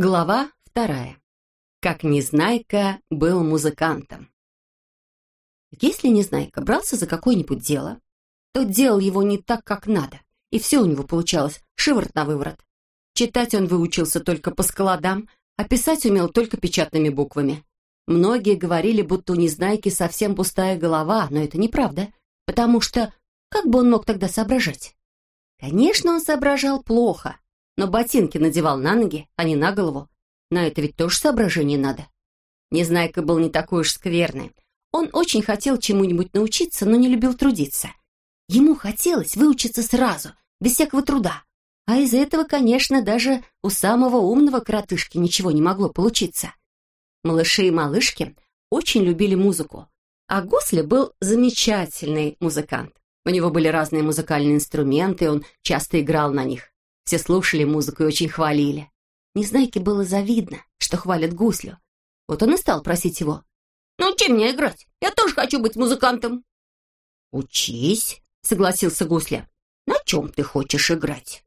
Глава вторая. Как Незнайка был музыкантом. Если Незнайка брался за какое-нибудь дело, то делал его не так, как надо, и все у него получалось шиворот на выворот. Читать он выучился только по складам, а писать умел только печатными буквами. Многие говорили, будто у Незнайки совсем пустая голова, но это неправда, потому что как бы он мог тогда соображать? Конечно, он соображал плохо, но ботинки надевал на ноги, а не на голову. На это ведь тоже соображение надо. Незнайка был не такой уж скверный. Он очень хотел чему-нибудь научиться, но не любил трудиться. Ему хотелось выучиться сразу, без всякого труда. А из этого, конечно, даже у самого умного коротышки ничего не могло получиться. Малыши и малышки очень любили музыку, а Гусли был замечательный музыкант. У него были разные музыкальные инструменты, он часто играл на них. Все слушали музыку и очень хвалили. Незнайке было завидно, что хвалят Гуслю. Вот он и стал просить его. «Научи меня играть, я тоже хочу быть музыкантом». «Учись», — согласился Гусля. «На чем ты хочешь играть?»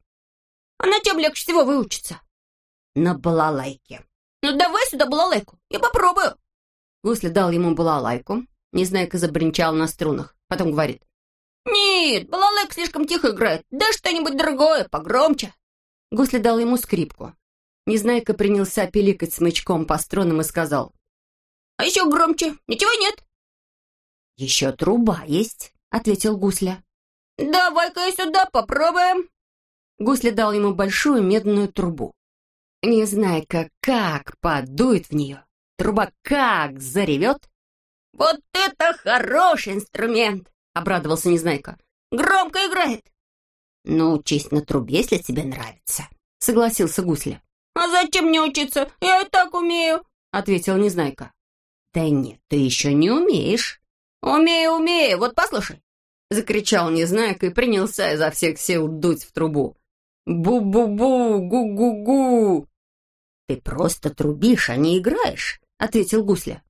«А на чем легче всего выучиться?» «На балалайке». «Ну давай сюда балалайку, я попробую». Гусли дал ему балалайку. Незнайка забринчал на струнах. Потом говорит. «Нет, балалайка слишком тихо играет. Да что-нибудь другое, погромче». Гусли дал ему скрипку. Незнайка принялся пиликать смычком по струнам и сказал. «А еще громче. Ничего нет». «Еще труба есть», — ответил Гусля. «Давай-ка сюда попробуем». Гусли дал ему большую медную трубу. Незнайка как подует в нее, труба как заревет. «Вот это хороший инструмент!» — обрадовался Незнайка. «Громко играет!» «Ну, учись на трубе, если тебе нравится», — согласился Гусля. «А зачем мне учиться? Я и так умею», — ответил Незнайка. «Да нет, ты еще не умеешь». «Умею, умею, вот послушай», — закричал Незнайка и принялся изо всех сил дуть в трубу. «Бу-бу-бу, гу-гу-гу!» «Ты просто трубишь, а не играешь», — ответил Гусля.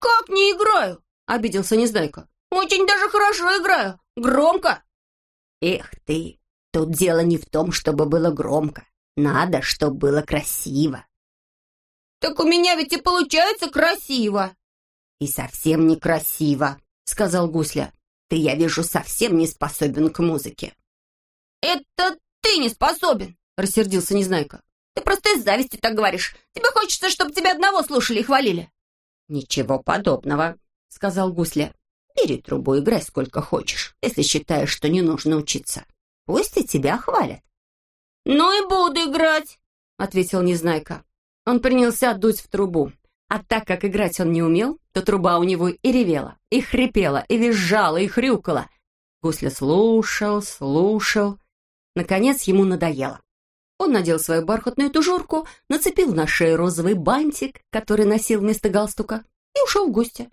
«Как не играю?» — обиделся Незнайка. «Очень даже хорошо играю. Громко!» «Эх ты, тут дело не в том, чтобы было громко. Надо, чтобы было красиво». «Так у меня ведь и получается красиво!» «И совсем некрасиво», — сказал Гусля. «Ты, я вижу, совсем не способен к музыке». «Это ты не способен!» — рассердился Незнайка. «Ты просто из зависти так говоришь. Тебе хочется, чтобы тебя одного слушали и хвалили». «Ничего подобного», — сказал Гусля. «Бери трубу, играй сколько хочешь, если считаешь, что не нужно учиться. Пусть и тебя хвалят». «Ну и буду играть», — ответил Незнайка. Он принялся дуть в трубу. А так как играть он не умел, то труба у него и ревела, и хрипела, и визжала, и хрюкала. Гусля слушал, слушал. Наконец ему надоело. Он надел свою бархатную тужурку, нацепил на шею розовый бантик, который носил вместо галстука, и ушел в гости.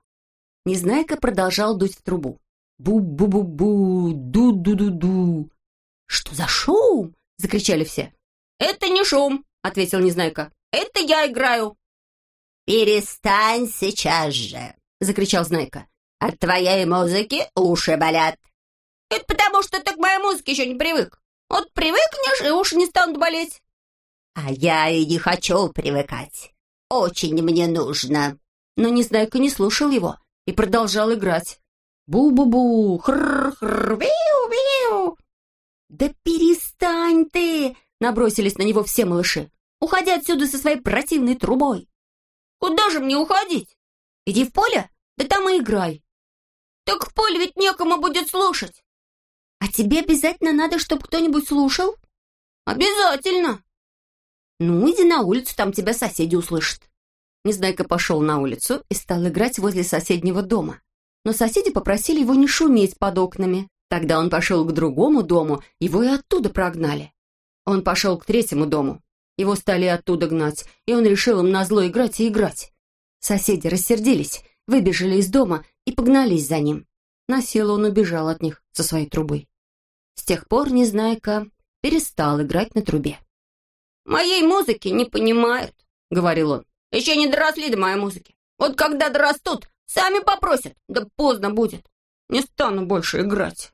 Незнайка продолжал дуть в трубу. Бу-бу-бу-бу, ду-ду-ду-ду. «Что за шум?» — закричали все. «Это не шум», — ответил Незнайка. «Это я играю». «Перестань сейчас же!» — закричал Знайка. «От твоей музыки уши болят». «Это потому, что ты к моей музыке еще не привык. Вот привыкнешь, и уши не станут болеть». «А я и не хочу привыкать. Очень мне нужно». Но Незнайка не слушал его и продолжал играть. Бу-бу-бу, хр-хр, виу-виу. «Да перестань ты!» — набросились на него все малыши. «Уходи отсюда со своей противной трубой!» «Куда же мне уходить?» «Иди в поле, да там и играй!» «Так в поле ведь некому будет слушать!» «А тебе обязательно надо, чтобы кто-нибудь слушал?» «Обязательно!» «Ну, иди на улицу, там тебя соседи услышат». Незнайка пошел на улицу и стал играть возле соседнего дома. Но соседи попросили его не шуметь под окнами. Тогда он пошел к другому дому, его и оттуда прогнали. Он пошел к третьему дому. Его стали оттуда гнать, и он решил им назло играть и играть. Соседи рассердились, выбежали из дома и погнались за ним. На силу он убежал от них со своей трубой. С тех пор Незнайка перестал играть на трубе. «Моей музыки не понимают», — говорил он. Еще не доросли до моей музыки. Вот когда дорастут, сами попросят, да поздно будет. Не стану больше играть.